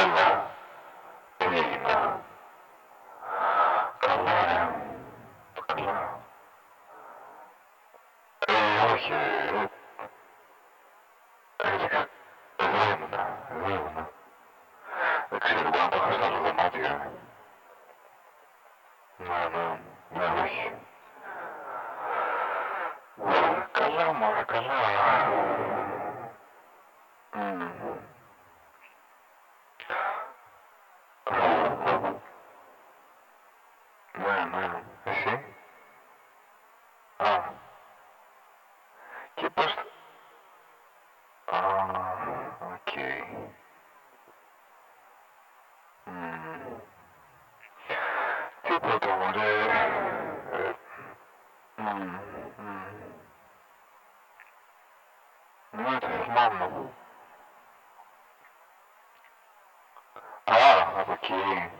Καλά. Μήνυμα. Καλά. Καλά. Ε, όχι. Έδεικα. Εδώ Εδώ Δεν ξέρω αν το είχα στα άλλα δωμάτια. Ναι, ναι. Ναι, όχι. Καλά, μωρά, καλά. Ah. Tu see? Ah. Keep us. Ah, Non, Mm-hmm. Ah, Ok. Hmm.